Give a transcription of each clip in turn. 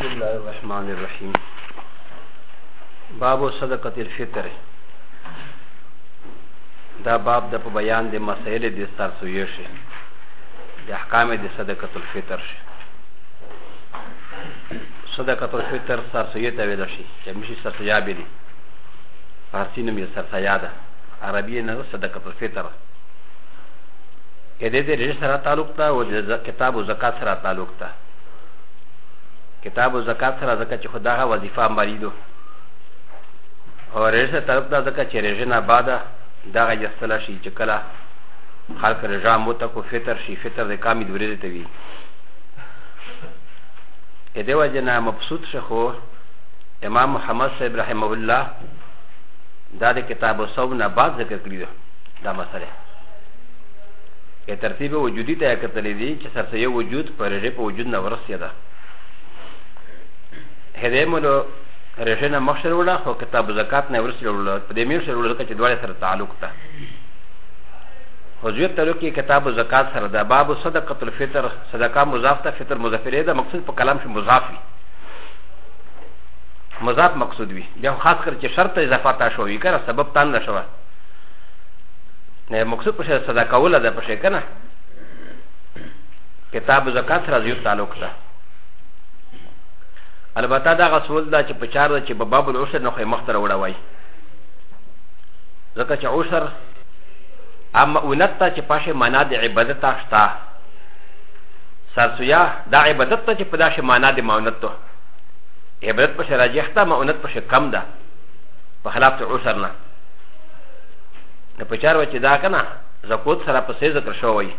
الرحمن الرحیم باب صدقه الفطر دا باب د په بیان د مسائل د سرسوی شي د احکام د صدقه الفطر شي صدقه الفطر سرسوی ته ویل شي چې مشي سرسوی به دي فارسی نوم یې سرسایا ده عربي یې نه صدقه په فطر کې د دې رجس سره تعلق ده او د کتاب او زکات سره تعلق ده کتاب او زکات سره ځکه چې خدا هغه وظیفه مریدو او رجس سره تعلق ده ځکه چې رجس نه بعد دغه یستل شي چې کله خلق رجا موته کو فطر شي فطر د کامې د ورځې ته وي د دې وجه نه مبسوط شخو امام محمد صاحب رحمه الله دا د کتاب الصوم نه بعد ذکر کړی ده دا مسله که ترتیب وجودی ته کتلې دي چې سرته یو وجود پر رې په وجود نه ورسې ده هدې مولو رې نه مخشر ولا خو کتاب زکات نه ورسې ولا په دې میر سره ولا چې دواړه سره تعلق ده حضرت تعلق کې کتاب زکات سره ده باب صدقه الفطر صدقه مضاف ته فطر مضاف لري دا مقصود په کلام کې مضاف وي مضاف مقصود وي بیا خاص کر چې شرط اضافه تا شو وي کنه سبب تان نه شوه نه مقصود په شرط صدا کوله ده په شي کنه کتاب زکات سره زیات تعلق ده البته دا غسول ده چې په چار ده چې په باب العشر نه خو مختر وړوي ځکه چې عشر اما اونت ته چې پاشه معنا د عبادت ته شته سرسویا دا عبادت ته چې په داسې معنا د ماونت ته عبرت په شي راجح ده معونت په شي کم ده په خلاف ته عسر نه نه په چار وچې دا کنه زکوت سره په سې ذکر شوی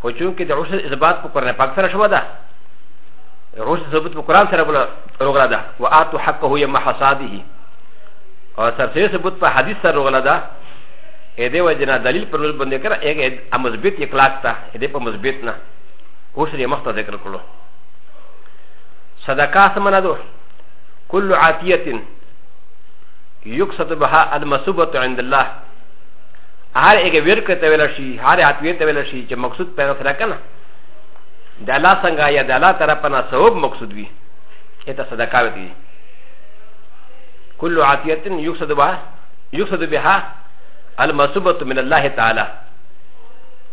خو چونکې د عسر اثبات په قرآن پاک سره شوه ده عسر ثبوت په قرآن سره بوله روغلا ده وآتو حقه يم حصاده او سرسې ثبوت په حدیث سره روغلا ده ا دې وجه نه دلیل پر نور باندې کړه هغه امثبت اخلاق ته دې په مثبت نه اوس یې مخته ذکر کړو صدقه سمنا دو كل عطيه يقصد بها المصوبه عند الله هر ایک ورکه ته ویل شي هر عطيه ته ویل شي چې مقصود پیدا سره کنه د الله څنګه یا د الله طرف نه ثواب مقصود وي اته صدقه وي كل عطيه يقصد بها يقصد بها المصوبه من الله تعالى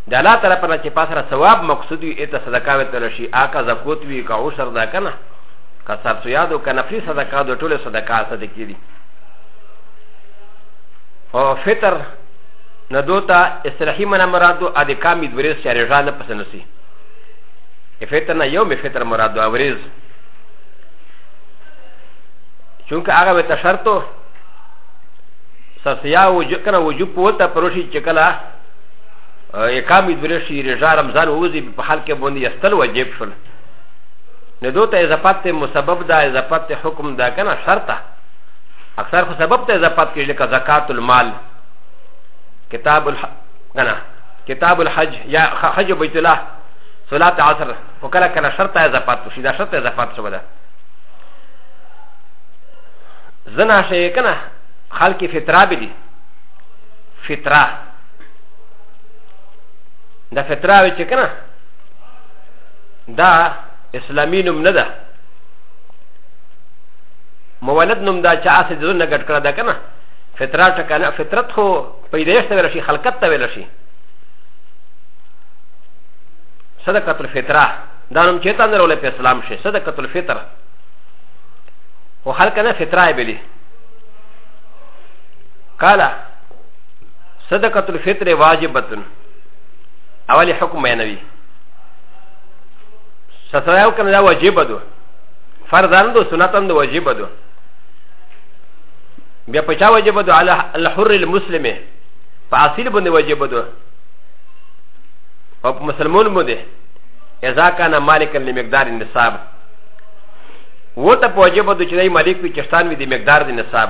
د الله تعالی په نچې پاسره ثواب مقصود وي اته صدقه وتل شي آکا زکوت وي کا عشر دا کنه کا سرسو یادو کا نفلی صدقه د ټوله صدقه صدقې دي او فطر نه دوتا استراحي منه مرادو ا د کامې د ورځ شارې ژانه پسنه سي فطر نه یو می فطر مرادو ا ورځ چونکه هغه به تشرتو سرسیا وجو کنه وجو پوتا پروشي چکلا اقام دوره شي رجا رمضان ووزي په حال کې باندې یستل واجب شول نه دوی ته اضافت ته مسبب ده اضافت ته حکم ده که نه شرط ده اکثر خو سبب ته اضافت کېږي لکه زکات المال کتاب الح... که نه کتاب الحج یا حج بیت الله صلات عصر خو کله کله شرط ته اضافت شي دا شرط ته اضافت شوی ده زنا شي که نه خلک فطرابي دي فترا دا فترا وی چې کنه دا اسلامي نوم نه ده مولد نوم دا چې اسې ځونه ګټ کړه دا کنه فترا ټکنه فطرت خو پیدایش ته ویل شي خلقت ته ویل شي صدقه الفطره دا نوم چې تاسو ورولې په اسلام شي صدقه الفطره او خلک نه فطره بلی قال صدقه الفطر واجبه اولي حكم بيانوي ستايو كان لا واجبه دو فرضان دو سنتان دو واجبه دو بیا په چا واجبه دو على الحر المسلمه په اصل باندې واجبه دو او په مسلمان باندې اذا كان مالكا لمقدار النصاب و ته په واجبه دو چې دای مالک وي چشتان وي د مقدار د نصاب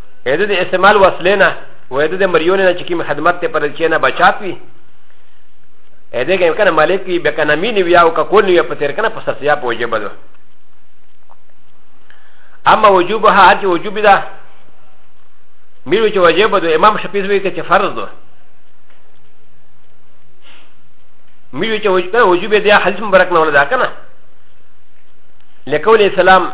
ا د استعمال وسلې نه و د د مریونې نه چې کوم خدمت ته پر چې نه بچات وي ا دې کې کنه مالک وي به کنه مين وي او کول نه په تیر کنه په سرسیا په وجه بدو اما وجوبها چې وجوب ده میر چې وجه بدو امام شفیع وی چې فرض ده میر چې وجوب ده حدیث مبارک نه ولا ده کنه لکول اسلام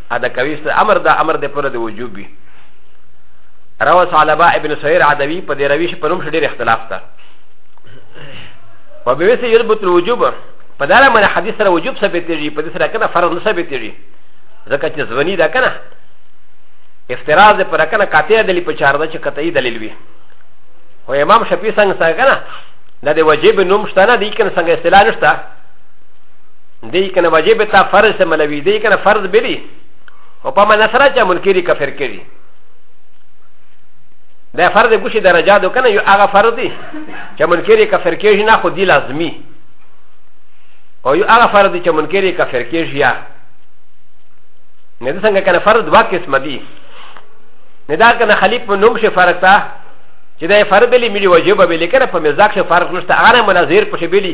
هذا كويس امر دا امر د پر د وجوب وي روى ثعلبه ابن سعير عدوي په دې روي په نوم ډېر اختلاف ده په بيسه يثبت الوجوب په دا لمن حديث سره وجوب ثابت دي په دې سره کنه فرض نه ثابت دي ځکه چې ځونی ده کنه افتراض پر کنه قاطع دلیل په چار ده چې قطعي دلیل وي خو امام شفیع څنګه څنګه کنه دا د واجب نوم شته نه دی کنه څنګه اصطلاح نشته دی کنه واجب تا فرض ته منوي دی کنه فرض بلی او په معنا سره چې منکری کفر کړي دا فرض د ګوشي درجه دو کنه یو هغه فرض دی چې منکری کفر کېږي نه خو دی لازمی او یو هغه فرض دی چې منکری کفر کېږي یا نه د څنګه کنه فرض دوا قسم دی نه دا کنه خلیف په نوم شي فرق تا چې دا فرض بلی ملي واجب بلی کنه په مزاق شي فرق نشته هغه مناظر په شي بلی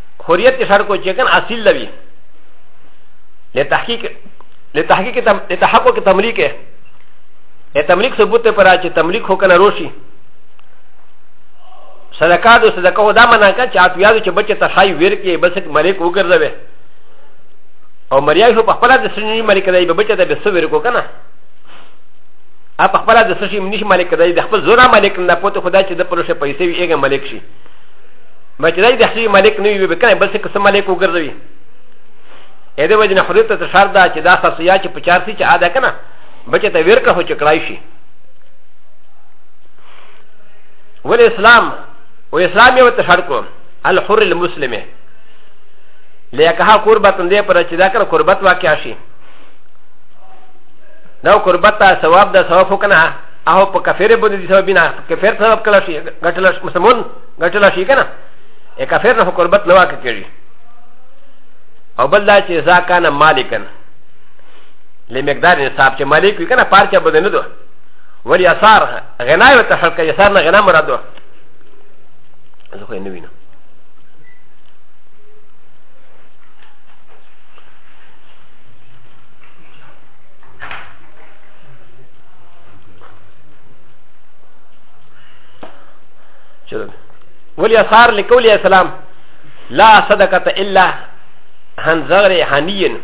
حریت کې شرط کو چې کنه اصل لوي لتحقیق لتحقیق لتحقق تملیک ہے ا تملیک ثبوت پر چې تملیک هو کنه روشي صدقه دو صدقه هو دا معنا کا چې اتیادو چې بچ ته خای ور کې بس ملک وګرځوي او مریای هو په خپل د سنی ملک دی به بچ ته به سویر کو کنه ا په خپل د سشي منیش ملک دی د خپل زورا ملک نه پته خدای چې د پروشه پیسې ویګه ملک شي ما چې د حسي مالک نه وي به کنه بل څه قسم مالک وګرځوي اې د وجه نه خوري ته شر ده چې دا تاسو یا چې په چار سي چې ادا کنه بچه ته ورکه هو چې کړای شي ول اسلام و اسلام یو ته شر کو الحر المسلمه لکه قربت دې پر چې دا کړ قربت واقع شي دا قربت ته ثواب ده ثواب وکنه هغه په کفر باندې ثواب نه کفر ثواب کړل شي غټل مسلمان غټلا شي کنه ا کافر نه قربت نه واقع کړي او بل دا چې ذا کان مالکن لمقدار نصاب چې مالک وي کنه پارچه بده نه دوه ولي اثار غنا یو ته حق یسار نه غنا مراد دوه زه خو نه وینم ولي اثار لقول يا سلام لا صدقه الا هن زغر هنيين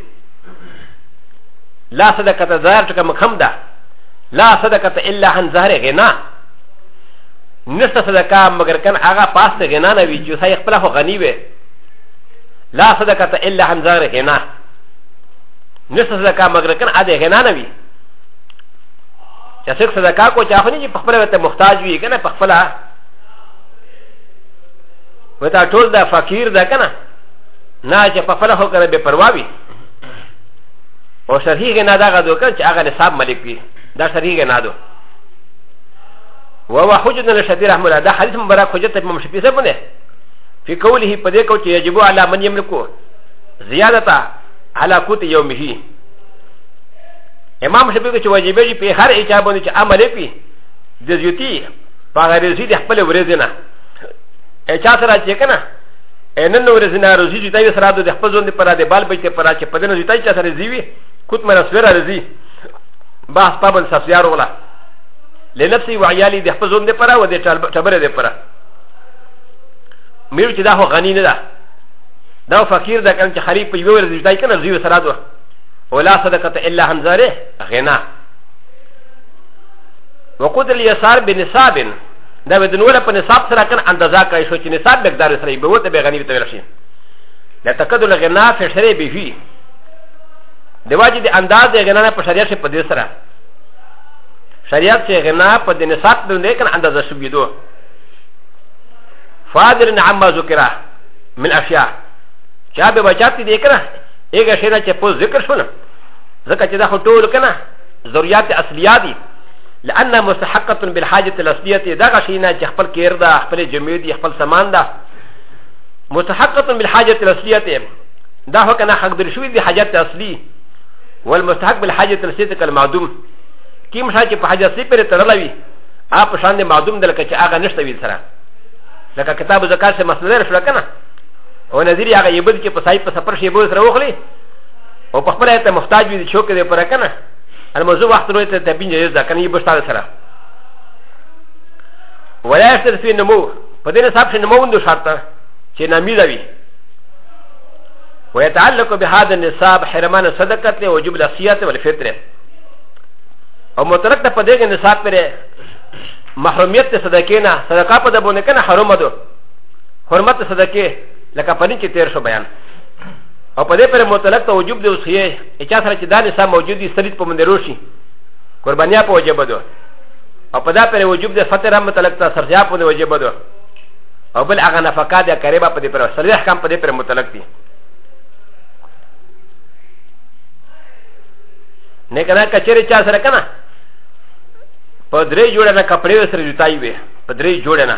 لا صدقه زغر كما خمدا لا صدقه الا هن زهر غنا نشته صدقه مگر کن هغه پاس ته غنا نه وي چې سای خپل خو غنی وي لا صدقه ته الا هم زغره غنا نشته صدقه مگر کن اده غنا نه وي چې څوک صدقه کو چې هغه نه چې په خپله ورته محتاج وي که نه په خپله ورته ټول دا فقیر ده که نه نه چې په خپله خو که نه بې پروا وي او شرحي غنا دغه دوکه چې هغه نصاب ملک وي دا شرحي غنا دو وهو حجة للشافعي رحمه الله ده حديث مبارك حجة امام الشافعي سبنه في قوله بديكو يجب على من يملكه زيادة على قوت يومه امام شفیع وی چې واجب دی په هر اچا باندې چې عمل پی د زیوتی په هغه رزي د خپل ورځې نه اچا سره چې کنه نن ورځې نه رزي چې دای سره د خپل ځوند پر د بال بچته پر چې په دنه زیوتی چې سره زیوی کوت مر سره رزي با سپابل سفیار ولا لنفسي وعيالي د خپل ځوند پر او د ټبره د پر میر چې دا هو غنی نه ده دا فقیر ده کنه چې خریب په یو ورځې دای کنه زیو سره دوه ولا صدقه الا عن زرع غنى وقود اليسار بنصاب دا به د نور په نصاب سره کن اندازه کوي شو چې نصاب مقدار سره به وته به غنی ته ورشي لا تکدل غنا فی شری به وی د واجب د انداز د غنا په شریعت په دې سره شریعت چې غنا په د نصاب د نه کن اندازه شو بيدو فاضل عما ذکر من اشیاء چا به بچات دې کړه هغه شي نه چې په ذکر شو نه ځکه چې دا خو ټول کنه ضرورت اصليه دي لانها مستحقه بالحاجه الاصليه دا شي نه چې خپل کېر ده خپل جمعي دي خپل سامان ده مستحقه بالحاجه الاصليه دا هو کنه حق در شوی دي حاجت اصلي والمستحق بالحاجه الاصليه كالمعدوم كيم شاء چې په حاجت اصلي پر ترلوي اپ شان دي معدوم دلکه چې هغه نشته ویل سره لکه کتاب زکات سے مسله شو کنه او نظیر هغه یبد چې په صاحب په سفر شی بوز راوخلی او په خپل ته محتاج وي شوق دې پر کنه الموضوع وخت نو ته تبین جایز ده کنه یبد تاسو سره ولا یشتر فی نمو په دې حساب شنه مو وندو شرط چې نامیده وي ويتعلق بهذا النصاب حرمان صدقه وجب الصيات والفطره او مترک ته په دې کې نصاب پرې محرومیت ته صدقې نه صدقه په دبونه کنه حرام ده حرمت صدقه لکه پنی چې تیر شو بیان او په دې پر مطلق ته وجوب دی اوس یې اچا سره چې دا نصاب موجود دي سلیت په مونږ روشي قربانیا په وجب ده او په دا پر وجوب ده فتر هم مطلق ته سرجا په وجب ده او بل هغه نفقه ده قریبا په دې پر سلیت احکام په دې پر مطلق دي نه کنه کچره چا سره کنه په درې جوړه نه کپڑے سره جوتای وي په درې جوړه نه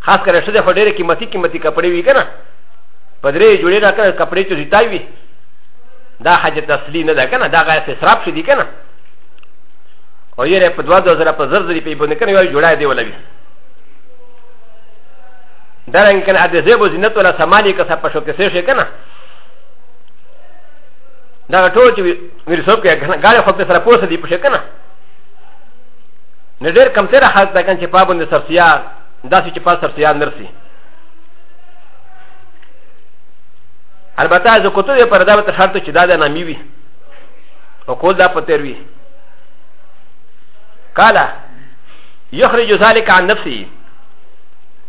خاص کر ښځه خو ډېرې قیمتي قیمتي کپړې وي که نه په درې جوړې نه که کپړې چې زیتای وي دا حاجت اصلي نه ده که نه دا غیر اسراف شي دي که نه او یې په دوه دوه زره په زر زري پې باندې که نه یوه جوړه دی ولوي دا رنګ که نه د زیب و زینت ولا سمالي که څه په شو کې څه شي که نه دا ټول چې ویرسوب کې ګاړې خو په سره پوسه دي په شي که نه نه ډېر کم تېره خلک دا کنه چې پا باندې سرسیا داسې چې پا سرسیا نرسي البته زه کوتو یې پر دا به تر شرط چې دا د نامي وي او کول دا په تېر وي قاله يخرج ذلك عن نفسه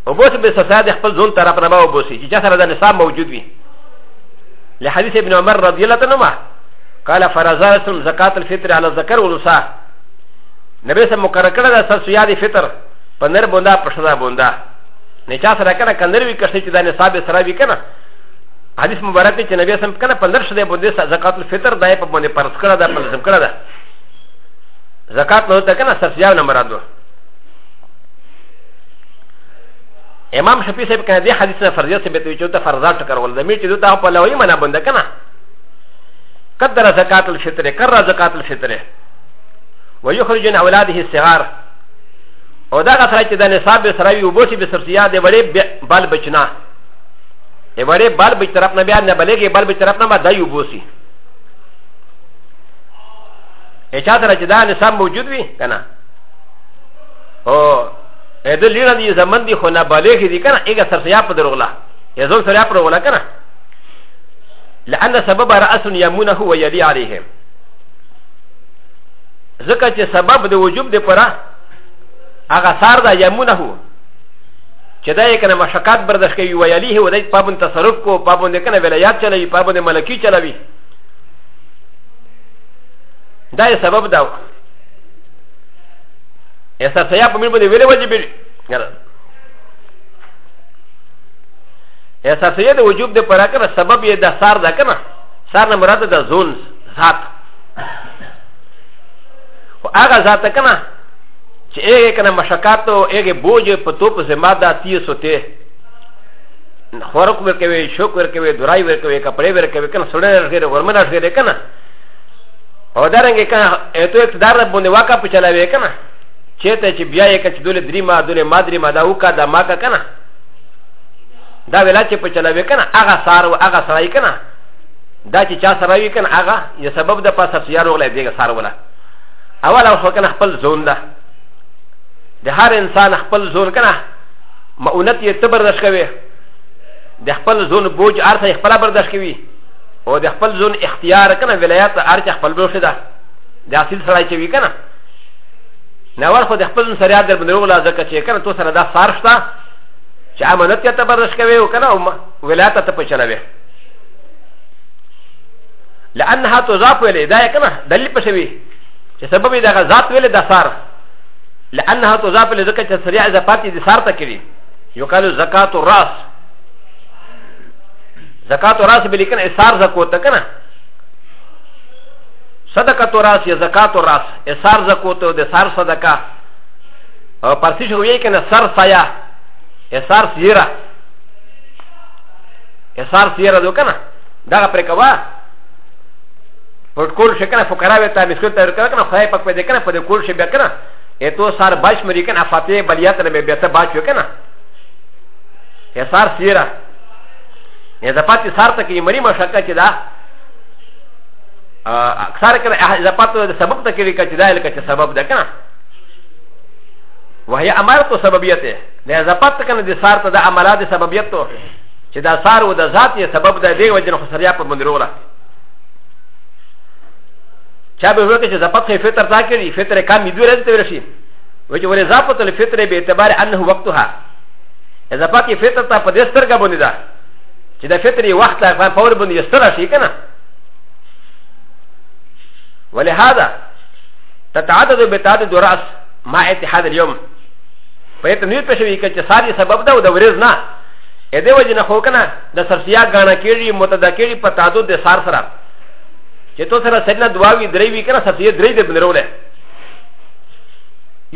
وبوس بسفاد خپل ځون طرف نه باو بوسي چې سره د نصاب موجود وي لحديث ابن عمر رضي الله عنه قال فرزاس زكاة الفطر على الذكر والنساء نبي سم مقرر کړه د سر سویا دی فطر په نر بوندا په شدا بوندا نه چا سره کنه کندر وی کښې چې دا نصاب سره وی کنه حدیث مبارک چې نبی سم کنه په نر شدا بوندې زکات الفطر دای په باندې پرس کړه دا په لازم کړه دا زکات نه ته کنه سر سویا نه مراد وو امام شفیع صاحب کنه دې حدیث نه فرضیت ثابت وی چې ته فرضات ټکرول د مې چې دوی ته په لوی معنا بنده کنه قدر زکات الفطر کر زکات الفطر ويخرجون اولاده الصغار او دا غسره چې د نصاب به سره وي او بوشي به سرسیا دی وړې بل بچنا ای وړې بل بچ طرف نه بیا نه بلګي بل بچ طرف نه ما دایو بوسي ای چا سره چې دا نصاب موجود وي کنه او ا د لینا دی زمن دی خو نه بالغ دی کنه ایګه سرسیا په دروغلا یا زون سریا پر ولا کنه لان سبب راس یمونه هو یلی علیهم ځکه چې سبب د وجوب د پره هغه سار دا یمونه هو چې دا یې کنه مشقات برداشت کوي ویلی هو دای په باندې تصرف کو په باندې کنه ولایات چلوي په باندې ملکی چلوي دا یې سبب دا ایسا سیا په مې باندې ویلې واجب دی ایسا سیا د وجوب د پره کنه سبب یې د سار دا کنه سار نه مراد د زون ذات و اغا ذات کنا چه ایگه کنا مشکات و ایگه بوجه پتو پا زما دا تیسو تی خورک ورکوی شوک ورکوی درائی ورکوی کپڑے ورکوی کنا سڑن رشگیر ورمن رشگیر کنا او دارنگه کنا ایتو اقتدار بونده واقع پچلاوی کنا چه تا چه بیا یکا چه دول دری ما دول ما دری ما دا اوکا دا ماکا کنا دا ولا چه پچلاوی کنا اغا سار و اغا سرائی کنا دا چې چا سره وي کنه هغه یو سبب د پاسه چې یار وغلی دیګه سار ولا اول او کنه خپل ځون ده د هر انسان خپل ځون کنه مؤنت یې ته برداشت کوي د خپل ځون بوج ارته خپل برداشت کوي او د خپل ځون اختیار کنه ولایت ارته خپل بوشه ده د اصل سره چې وي کنه نور خو د خپل سره در باندې وغلا ځکه چې کنه تو سره دا سار شته چې امانت یې ته برداشت کوي او کنه ولایت ته پچلوي لانها تضاف ویلې دا یې کنه دلیل په شوی چې سبب یې دغه ذات ویلې د سار لانها تضاف ویلې ځکه چې سریع زفات یې د سار ته کړي یو کالو زکات الراس زکات الراس به لیکنه اسار زکو ته کنه صدقه الراس یا زکات الراس اسار زکو ته د سار صدقه او پرسیش ویې کنه سر سایه اسار سیره اثار سیره دو کنه دا پر کوا پټ کول شي کنه فقرا وي ته مسکو ته ورکړه کنه خدای پاک په دې کنه په دې کول شي بیا کنه اته سار باش مری کنه فاتحه بلیات نه بیا ته باچ کنه اثار سیره نه دا پاتې سار ته کې مری مشکا چې دا اکثر کنه دا پاتې سبب ته کې کې دا لکه سبب ده کنه وهي امارته سببيته لا زبط كان دي سارت دا امارات سببيته چې دا سار و د ذات یې سبب ده دې وجه نه خو سریا په باندې روغله چا به وکړي چې زپت خې فطر تا کړي فطر کام دې ورځ ته ورشي و چې ولې زپت له فطر به اعتبار انه وقتها زپت یې فطر ته په دې سترګه باندې ده چې د فطر یې وخت لا په اور باندې ستر شي کنه ولهذا تتعدد بتعدد راس مع اتحاد اليوم فهي تنوير بشوي كتساري سبب ده ودورز نه ا د وجه نه خو کنه د سرسیا غاڼه کېږي متدا کېږي په تادو د سار سره چې تو سره سنه دوا وی درې وی کنه سرسیا درې د بنرونه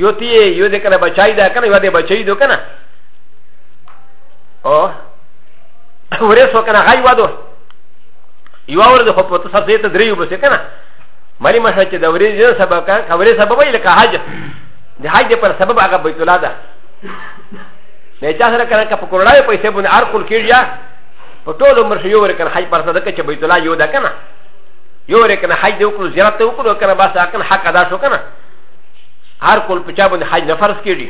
یو تی یو د کنه بچای دا کنه یو د بچای دو کنه او ورې سو کنه غای وادو یو اور د خو په تو سرسیا ته درې وبس کنه مری مشه چې د ورې جن سبب کنه خبرې سبب ویل که حاج د حاج پر سبب هغه بیت الله ده نه چا سره کنه که په کورړای پیسې باندې هر کول کېږي یا په ټول عمر شي یو ور کنه حج پر څه دکه چې بیت الله یو ده کنه یو ور کنه حج دې وکړو زیارت دې وکړو کنه بس اکن حق ادا شو کنه هر کول په چا باندې حج نه فرض کېږي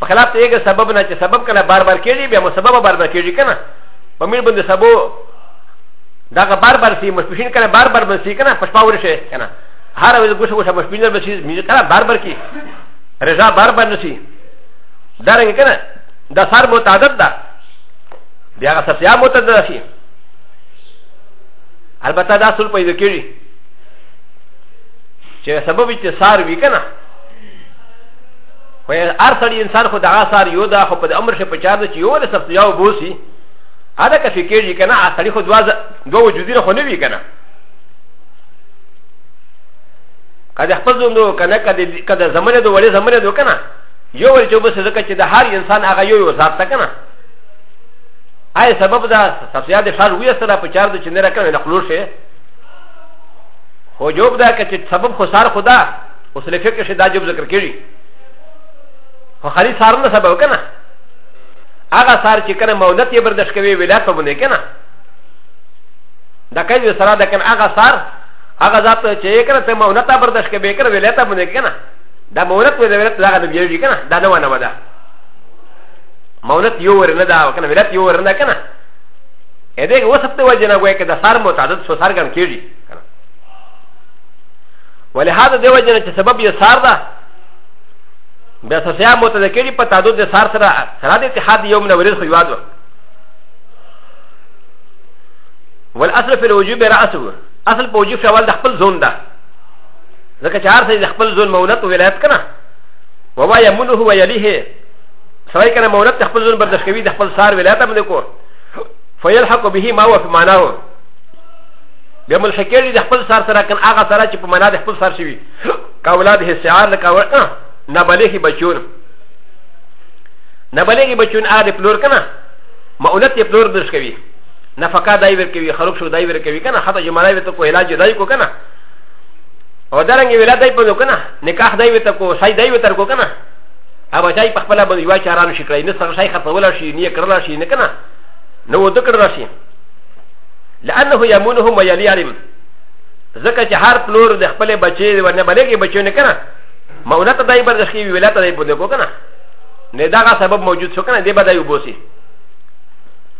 په خلاف ته یو سبب نه چې سبب کنه بار بار کېږي بیا مو سبب بار بار کېږي کنه په میر باندې سبب دا که بار بار سی مشپشین کنه بار بار بسی کنه پشپاور شه کنه هر ویل گوشه گوشه مشپین بسی میز کنه بار بار کی رضا بار بار نسی دارنگی کنه دا سار متعدد دا بیا غا سسیا متعدد شی البته دا سل پیدا کیږي چې سبب چې سار وی کنه خو هر سړی انسان خو دغه سار یو دا خو په امر شه په چار چې یو د سپیا او بوسی هدا که فکرږي کنه هر سړی خو دوا دوه وجودی خو نه وی کنه که د خپل ژوند که نه که د زمانې د وړې زمانې د که نه یو ول چې وبس ځکه چې د هر انسان هغه یو یو ذات ته که نه آیا سبب دا سفیا د شار ویه سره په چار د چې نه راکنه نقلو شي خو جواب دا که چې سبب خو سار خدا اوس له فکر شي دا جواب ذکر کړي خو خالي سار نه سبب که نه هغه سار چې کنه مولت یې برداشت کوي ولایت په باندې که نه دا کوي سره دا کنه هغه سار هغه ذات چې یې کړه ته مونته برداشت کې به کړه ولایت باندې کنه دا مونت مې د ولایت دغه نبی یې کنه دا نه ونه ودا مونت یو ور نه دا کنه ولایت یو ور نه کنه ا دې وسپته وجه نه وای کده سار متعدد سو سار ګم کېږي کنه ولهدا دې وجه نه چې سبب یې سار ده بیا سسیا متعدد کېږي په تعدد د سار سره سره د اتحاد یوم نه ورز خو یوادو والاصل في الوجوب راسه اصل په وجوب شوال د خپل زون ده ځکه چې هر څه د خپل زون مونت او ولایت کنه وما يمنه ويليه سړی کنه مونت خپل زون برداشت کوي د خپل سار ولایت باندې کو فيلحق به ما وفي معناه بیا ملحقېږي د خپل سار سره کنه هغه سره چې په معنا د خپل سار شوي که اولاد هې سعار لکه نابلغي بچون نابلغي بچون هغه د پلور کنه مونت یې پلور درش کوي نفقه دای ورکوي خروب شو دای ورکوي کنه حتی جمعه وي ته کو علاج دای کو کنه او درنګ ویلا دای په کنه نکاح دای وي ته کو شای دای وي تر کو کنه هغه چای په خپل باندې یو چاران شي کړی نه سره شای خرڅول شي نه کړل شي نه کنه نو ود کړل شي لانه یمونهم ویلی علم ځکه چې هر پلور د خپل بچي و نه بلګي بچو نه کنه مولات دای برداشت کی ویلا ته دای په کو کنه نه دا سبب موجود شو کنه دی بدای وبوسی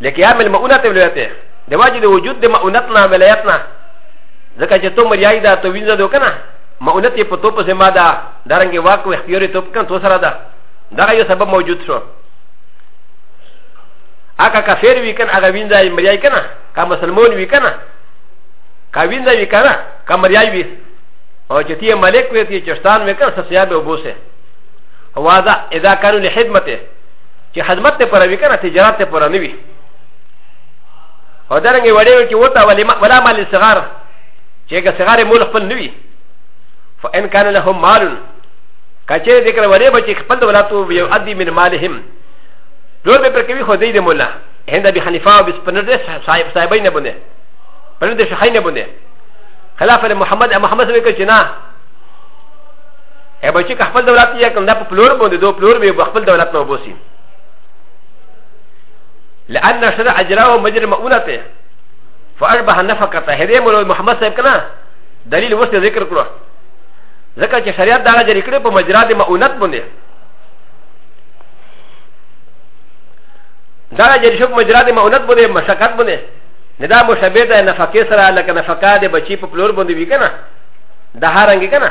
لکه یا مل مؤنت ولایته د واجب وجود د مؤنتنا ولایتنا ځکه چې تو مریای دا تو وینځه دو کنه مؤنت په تو په سما دا درنګ واک او اختیار تو کنه تو سره دا دا یو سبب موجود شو اګه کافر وی کنه هغه وینځه مریای کنه کا مسلمان وی کنه کا وینځه وی کنه کا مریای وی او چې تی ملک وی تی چشتان وی کنه سسیا به وبوسه هو دا اذا كانوا لخدمته چې خدمت ته پروي کنه تجارت ته پرانه وي او درنګ وړې کې وته ولا مال صغار چې که صغار مول خپل نوي فان كان لهم مال کچې دې کړه وړې بچي خپل دولتو یو ادي من مالهم لور به پر کوي خو دې دې مولا هند ابي حنيفه او بسپنر صاحب صاحبای نه بونه پر دې شخای نه بونه خلاف محمد محمد سره کې نه ا به چې خپل دولت یې کوم دا په پلور باندې دوه پلور به خپل دولت نه وبوسي لأن شرع أجراه مجرى مؤونته فأشبه نفقته هذه مولى محمد صاحب كنا دليل وسط ذكر كله ذكر چې شريعت دا جري کړې په مجرا د مؤونت باندې دا جري شو په مجرا د مؤونت باندې مشقت باندې نه دا مشابه ده نفقه سره لکه نفقه د بچي په پلور باندې وی کنه دا هرنګ کنه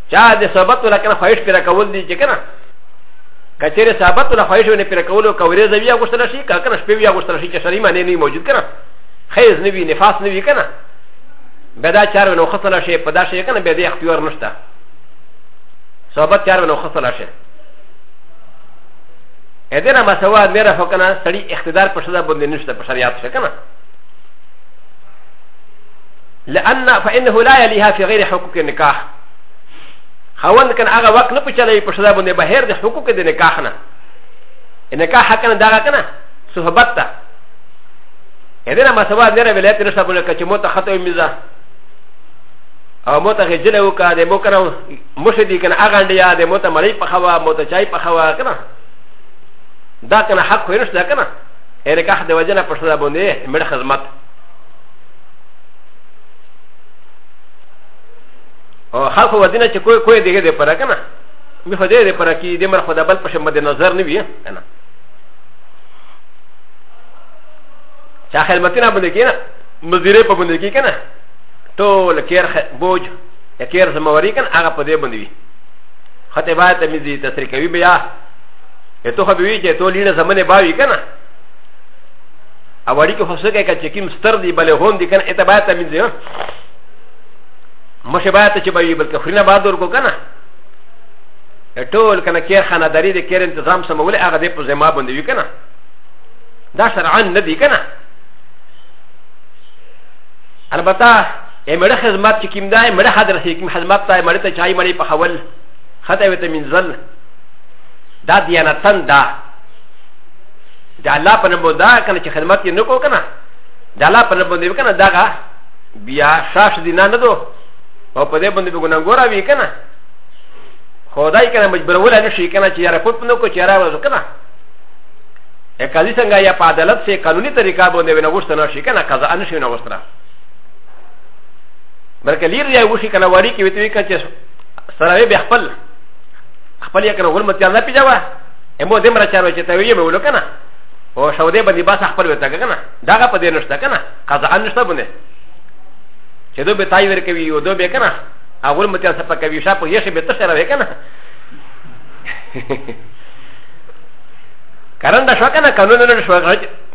چا د صحبت ولا کنه خواهش پیرا کول دي چې کنه کچېره صحبت ولا خواهش ونه پیرا کول او کورې زویا غوښتل شي کا کنه شپې ویا غوښتل شي چې شری معنی نه موجود کنه خیز نه وی نفاس نه وی کنه بدا چار ونه خصل شي په دا شي کنه به دې اختیار نشته صحبت چار ونه خصل شي ا د ن ا مسوا د میرا فکنه سړی اقتدار په شدا باندې نشته په شریعت شکنه لان فانه لا يليها في غير حقوق النكاح خاوند كان اغا وقت نه پچلای په شدا باندې بهر د حقوق د نکاح نه نکاح کنه دا کنه صحبت ته اذن ما سوا نه ولایت رسا بوله کچ مو ته خطو میزه او مو ته غجله وکا د مو کنه مشدی کنه اغا انډیا د مو ته مړی په خوا مو ته چای په خوا کنه دا کنه حق خو نشته کنه نکاح د وجنه په شدا باندې مړ خدمت او خلق ودینه چې کوی کوی دغه دې پر کنه می خو دې دې پر کې دې مر خدا بل په شمه دې نظر نه وی کنه چا خدمتونه باندې کینه مزیره په باندې کې کنه ټول کیر بوج یا کیر زمواري کنه هغه په دې باندې وی خته با ته می دې تسری کوي بیا ته خو به وی چې ټول لیډه زمونه باوی کنه او وړي کې خو سکه کې کوم ستر دی بلې هون دي کنه اعتبار ته مين دی مشه باید چې به وي بلکې خرینه بعد ورکو کنه ټول کنه کې خانه دری د کېر تنظیم سمول هغه دې په زما باندې وی کنه دا شرعاً نه دی کنه البته امړه خدمت چې کیم دا امړه حضرت کیم خدمت ته امړه ته چای مړی په خول خدای وته منزل دا دیانتن دا د الله په نوم دا کنه چې خدمت یې نه کو کنه د الله په نوم باندې کنه داغه بیا شاش دی نه نه دو او په دې باندې به ګناګورا وی کنه خدای کنه مجبورول نه شي کنه چې یاره پټ نو کو چې یاره وځو کنه ا ک ا ل ي څنګه یا په عدالت سي قانوني طریقه باندې ونه غوښته نه شي کنه قضا نه شي نه غوښته بلکې لیر یا وشي کنه وړي کې وتوي کچې سره به خپل خپل یا کنه ورمتیا نه پیژاوه امو دې مرا چارو چې ته ویې مې ولو کنه او شودې باندې باسه خپل وتا کنه دا په دې نشته کنه قضا ان نشته باندې چې دوی به تای ور کوي او دوی به کنه هغه متیا سپه کوي شاپ یې شي به ته سره وکنه کرن دا شو کنه قانون نه شو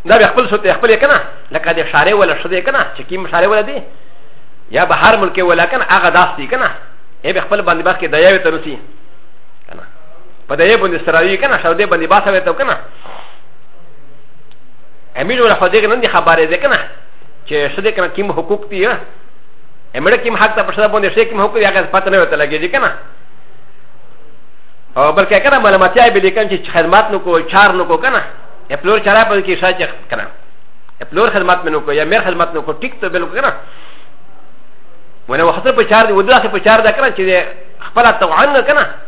دا به خپل سوت خپل کنه لکه د شارې ولا شوه کنه چې کیم شارې ولا دی یا بهر ملک ولا کنه هغه داس دی کنه ای به خپل باندې باس کې دایو تنسی کنه په دې باندې سره وی کنه شاو دې باندې باسه وته کنه امیر ولا خو دې کنه دې خبره دې کنه چې شته کنه کوم حقوق دی امیر کوم حق ته په شته باندې شي کوم حقوق یې هغه پته نه وته لګیږي کنه او بلکې کنه معلوماتیا به لیکن چې خدمات نو کو چار نو کو کنه اپلور چارا په کې شاچ کنه اپلور خدمات منو کو یا مېر خدمات نو کو ټیک ته بالکل کنه ونه وخت په چار دی وداسه په چار دا کنه چې خپل توان کنه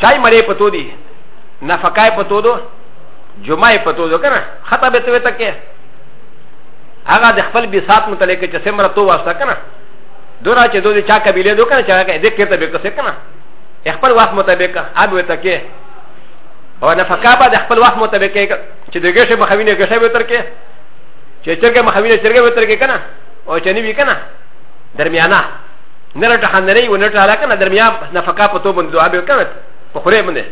چای مړې پتو دي نفقای پتو دو جمعه پتو دو کنه خطا به ته تکه هغه د خپل بي سات متعلق چې سمره تو واسطه کنه دورا چې دوی چا قبيله دو کنه چې هغه دې کېته به کسه کنه خپل وخت مطابق ابو تکه او نفقا به د خپل وخت مطابق چې د ګشه مخوینه ګشه به تر کې چې چرګه مخوینه چرګه به تر کې کنه او چې نیوی کنه درمیانه نه راټه خندري و نه ټاله کنه درمیا نفقه په تو باندې دعا به کنه په خوره باندې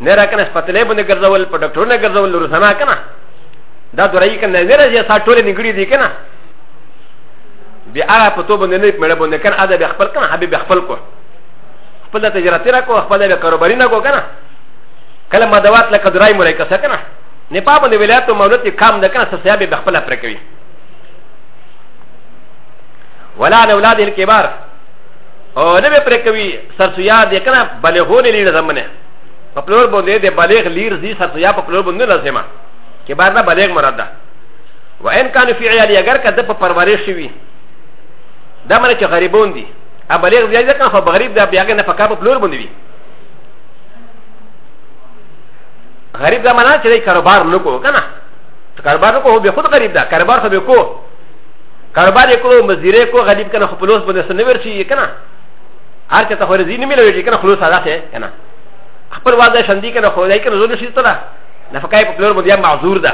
نه را کنه سپتلې باندې ګرځول په ډاکټر نه ګرځول روزانه کنه دا دورای کنه نه راځي سا ټولې نګړي دي کنه بیا هغه په تو باندې نه مړ باندې کنه ادا به خپل کنه حبيب خپل کو خپل تجارت را کو خپل به کاروباري نه کو کنه کله مدوات لکه درای مړ کسه کنه نه پا باندې ولایت مولوی کام نه کنه سسیا به خپل پر کوي ولا على اولاد الكبار او نه به پر کوي سرسویا دې کنه بلغونه لیر زمنه په پلور باندې دې بلغ لیر زی سرسویا په پلور باندې لازمه کبار نه بلغ مراد ده وان كان في عيالي اگر کده په پرورې شوی دا مله چې غریبون دي ا بلغ زی ځکه خو غریب دا بیا نه پکا په پلور باندې وي غریب دا معنی چې کاروبار نکو کنه کاروبار نکو به خود غریب دا کاروبار خو به کو کاروبار یې کړو مزدورې کړو غریب کنه خو پلوس باندې سره نه ورشي کنه هر چا ته خو رزي نه ملوي کنه خلوص ادا شي کنه خپل واده شندي کنه خو دای کنه زونه شي ته نه نفقای په پلور باندې معذور ده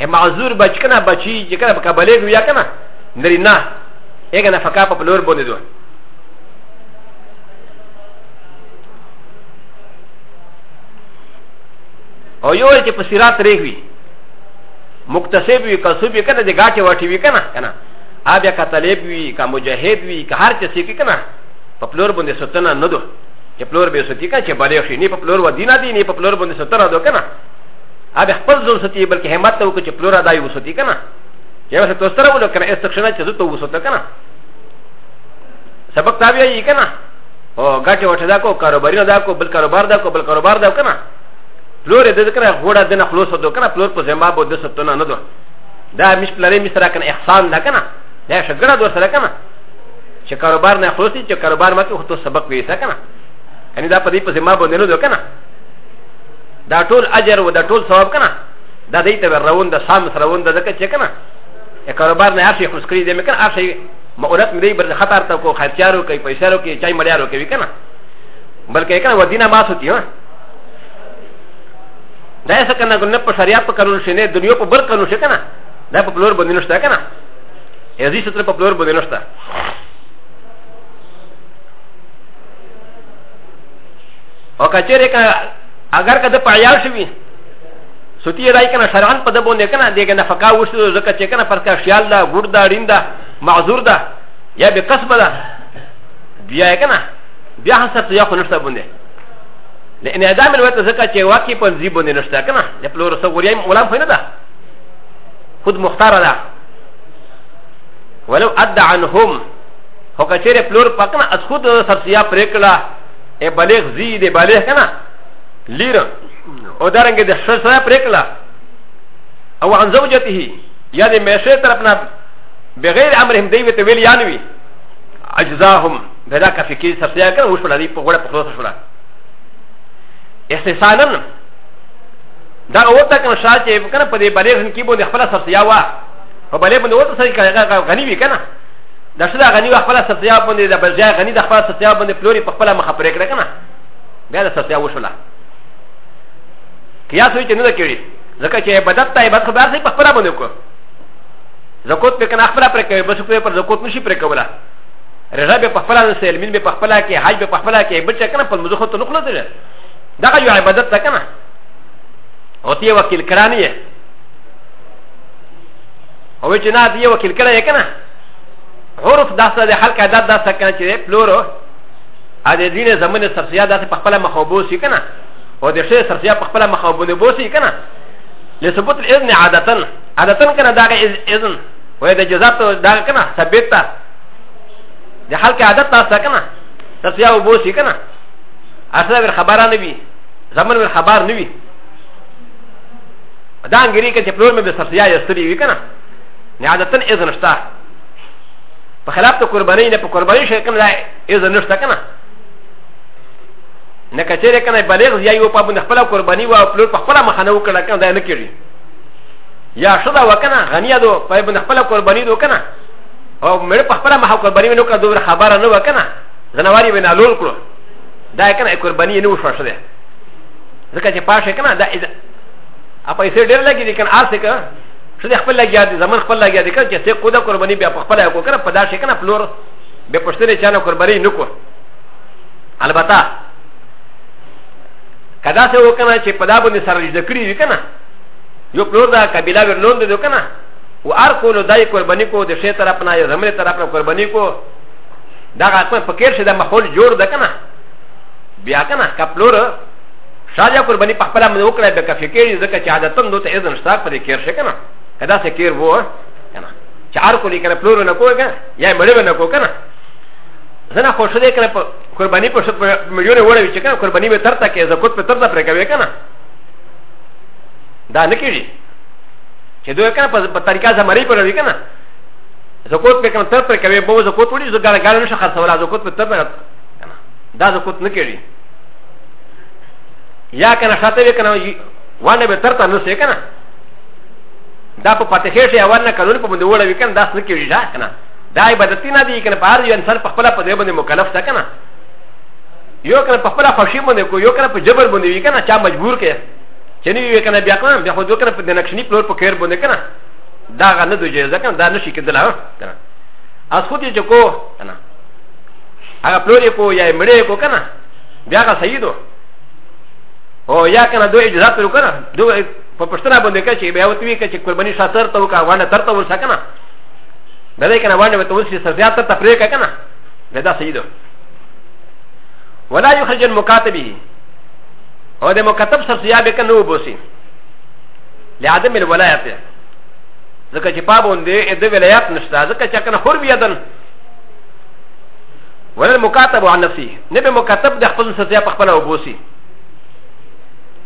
ا معذور بچ کنه بچي چې کنه په کابل کې یا کنه نری نه هغه نفقا په پلور باندې دوه او یو چې په سیرات ریږي مکتسب وی کسب وی کنه د ګاټه واټی وی کنه کنه ا بیا کتلیب وی کا مجاهد وی کا هر چسی کی کنه په پلور باندې ستنه نه دو چې پلور به ستی کنه چې باندې شي نه په پلور و دینه دی نه په پلور باندې ستنه دو کنه ا بیا خپل ځل ستی بلکې همت ته وکړي چې پلور ادای وستی کنه یو څه توستره ولو کنه استخشنه چې زه ته وسته کنه سبق تابع یې کنه او ګټه وټه دا کو کاروباري دا کو بل کاروبار دا کو بل کاروبار دا کنه لور د ذکر غوړه د نه خلاص دو کنه پلور په زما بو د ستونه نه دو دا مش پلرې مش سره کنه احسان ده کنه دا شګړه دو سره کنه چې کاروبار نه خلاص چې کاروبار مکه خو ته سبق وې سره کنه یعنی دا په دې په زما بو نه دو کنه دا ټول اجر و دا ټول ثواب کنه دا دې ته روان د سام سره روان د ځکه چې کنه کاروبار نه هر شي خلاص کړی دې مکه هر شي مؤلت مې دې بر خطر ته کو خرچارو کوي پیسې ورو کوي چای مړیارو کوي کنه بلکې کنه ودینه ما سوتی ها دا څه کنه کنه په شریعت په قانون شې نه دنیا په بل قانون شې کنه دا په پلور باندې نشته کنه یزي ستر په پلور باندې نشته او کچېره کنه اگر کده په عیال شوی سوتی راي کنه شرعن په دبو نه کنه دغه نه فقا وشته زکه چې کنه پر کا خیال دا ګور دا ریندا معذور دا یا به قصبه دا بیا کنه بیا حسب یا خو نشته باندې د انعدام الوت ځکه چې واقعي په ځي باندې نشته کنه د پلور سو وریم غلام خو نه ده خود مختار ده ولو اد عنهم هو کچره پلور پکنه از خود سرسیا پرکړه ای بلغ زی دی بلغ کنه لیر او درنګ د شر سره پرکړه او عن زوجته یا د مشه طرف نه بغیر امرهم دی وته ویل یانوي اجزاهم به دا کافي کې سرسیا کړه وښوله دی په غوړه په خلاص شوله استثانن دا وته کنه شاه چې کنه په دې بلې ځن کې بو د خپل سرسیا وا په بلې باندې وته سړي کنه غنی وی کنه دا څه دا غنی خپل سرسیا باندې د بلځای غنی د خپل سرسیا باندې پلوري په خپل مخ پرې کړه کنه بیا د سرسیا وښوله قیاس وی چې نه کړی ځکه چې عبادت ته عبادت خبر سي په خپل باندې کو زکوت په کنه خپل پر کوي بس په پر زکوت نشي پر کوله رضا به پخپل نه سیل مين به پخپل کې حج به پخپل کې بل څه کنه په مزه خو ته نخله ده دا یو عبادت ده کنه او تی وکیل کرانی یې او چې نه دی وکیل کړی کنه عرف داسه د خلک عادت داسه کنه چې پلورو ا دې دین زمونه سرسیا داسه په خپل مخوبو سی کنه او د شی سرسیا په خپل مخوبو نه بوسی کنه لثبوت الاذن عادتن عادتن کنه دا اذن وې د جزات دا کنه ثبت د خلک عادت تاسو کنه تاسو یو بوسی کنه اصل ور خبره نه وي زمون ور خبر نه وي دا انګری کې چې پلور مې به سرسیا یستری وی کنه نه عادتن اذن شته په خلاف ته قرباني نه په قرباني شي کنه اذن نشته کنه نه کچېره کنه بلیغ یا یو په بند خپل قرباني او پلور په خپل مخانه وکړه کنه دا نه کیږي یا شدا وکنه غنیا دو په بند خپل قرباني دو کنه او مړ په خپل مه قرباني ونه کړه دومره خبره نه وکنه زنواري وینا لول کړو دا کنه قرباني نه وشو شوه ځکه چې پاشه کنه دا اپا یې ډېر لګي دي کنه آسه کنه څه د خپل لګیا دي زمون خپل لګیا دي کنه چې څه کوده قرباني بیا په خپل یې کو کنه په دا شي کنه پلور به پښتنه چانه قرباني نه کو البته کدا څه وکنه چې په دا باندې سره جوړ کړی وکنه یو پلور دا قبيله ورلوند دي کنه و ارکو نو دای قربانی کو د شی طرف نه یا زمری طرف نه قربانی کو دا غاکمه فکر شه د ماحول جوړ ده کنه بیا کنه کپلور شاجا قربانی په خپل من وکړه به کفی کېږي ځکه چې عادتن دوته اذن شتا پر کېر شه کنه کدا سه کېر وو کنه چار کو لیکنه پلور نه کوی کنه یا مړ نه کو کنه زنه خوش دې کنه قربانی په شپ مليونه وړوي چې کنه قربانی به ترته کې زکوت په ترته پر کوي کنه دا نه کېږي چې دوی کنه په طریقه زمری پر وی کنه زکوت په کوم تر پر کوي بو زکوت وړي زو ګاله ګاله نشه خرڅولا زکوت په تر پر کنه دا زکوت نه کړي یا کنه شاته وی کنه وانه به تر ته نه سې کنه دا په پاتخې شي اول نه قانون په باندې وړه وی کنه داس نه کړي دا کنه دا عبادت نه دی کنه په هر یو انسان په خپل په دې باندې مکلف تا کنه یو کنه په خپل خوشي باندې کو یو کنه په جبر باندې وی کنه چا مجبور کړي چې نه وي کنه بیا کنه بیا خو دوی کنه په دنکشنی پلور په کیر باندې کنه دا غا نه دوی جایز کنه دا نشي کېدل ها کنه اس خو دې چې کو کنه هغه پلور یې کو یا مړې کو کنه بیا غا صحیح دو او یا کنه دوی اجازه تر کنه دوی په پښتنه باندې کې چې بیا وتوي کې چې قرباني شاتر ته وکا وانه تر ته ورسا کنه دا دې کنه وانه وته ورسې سزا ته تفریق کنه دا صحیح دو ولا يخرج المكاتبه او د مکتب سره یا به کنه وبوسي لعدم الولایت ځکه چې پابوند دی د ولایت نشته ځکه چې کنه خور بیادن ولا المكاتب عن نفسه نبي مكاتب د خپل سزا په خپل وبوسي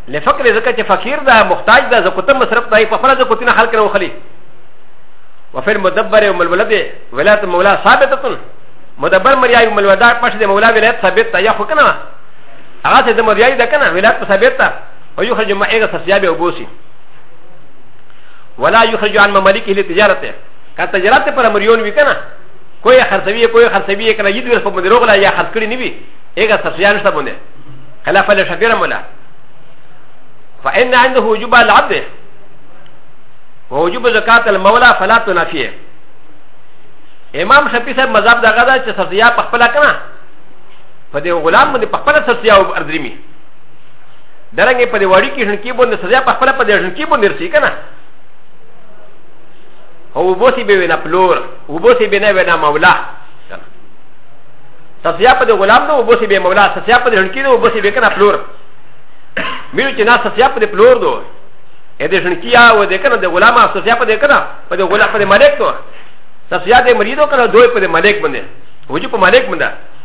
لفقر ځکه چې فقیر ده محتاج ده زکوتم مصرف دی په خپل زکوتینه خلک نه وخلی وفي المدبر يوم الولد ولايه المولى ثابته مدبر مريا يوم الوداع قش د مولا ولايه ثابت يا خو کنه هغه ته د مریای ده کنه ولایت په ثابت ده او یو خرج ما ایغه سرسیا به وبوسی ولا یخرج عن ممالک له تجارت کا تجارت پر مریون وی کنه کوی خرڅوی کوی خرڅوی کنه یی دوی په مدروغ لا یا خرڅ کړی نیوی ایغه سرسیا نشته باندې خلاف له شفیره مولا فان عنده وجوب العبد ووجوب زکات المولى فلا تنافيه امام شفیع صاحب مذهب دغه دا چې سرسیا په خپل کنه په دې غلام باندې په خپل سر سیا او اردریمي درنګ په دې وړي کې ژوندکی باندې سزا په خپل په دې ژوندکی باندې رسي کنه او بوسي به وینا پلور او بوسي به نه وینا مولا سسیا په دې غلام نو بوسي به مولا سسیا په دې ژوندکی نو بوسي به کنه پلور مینو چې نه سسیا په دې پلور دوه ا د شنکی یا و د کنه د غلام اساسیا په د کنه په د غلام په د ملک نو اساسیا د مریدو کنه دوی په د ملک باندې وجو په ملک باندې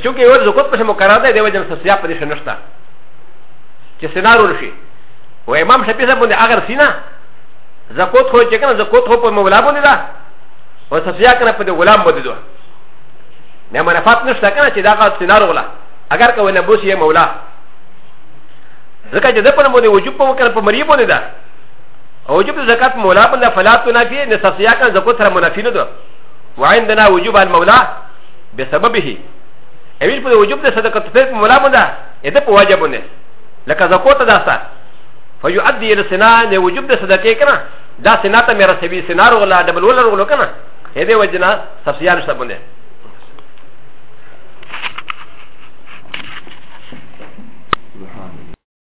چونکه یو زکوت په مقرر ده د وجه نه سیاق په دې شنشتا چې سينارو شي و امام شفیع صاحب باندې اگر سینا زکوت خو چې کنه زکوت خو په مولا باندې ده او سیاق نه په دې غلام باندې ده نه منافات نشته کنه چې دا غا سينارو ولا اگر کوي نه بوس یې مولا ځکه چې د په باندې وجوب په مقرر په مری باندې ده او وجوب زکات مولا باندې فلا تنافي نه سیاق نه زکوت سره منافي نه ده وعندنا وجوب المولاه به سبب هي اویل په وجوب ده صدقه تفیر په ملا باندې اې ده په واجب نه لکه زکوت ده سا فیؤدی الى سنا نه وجوب ده صدقه کنه دا سنا ته میرا سبي سنار ولا دبل ولا ولا کنه اې ده وجنا سفیان سره باندې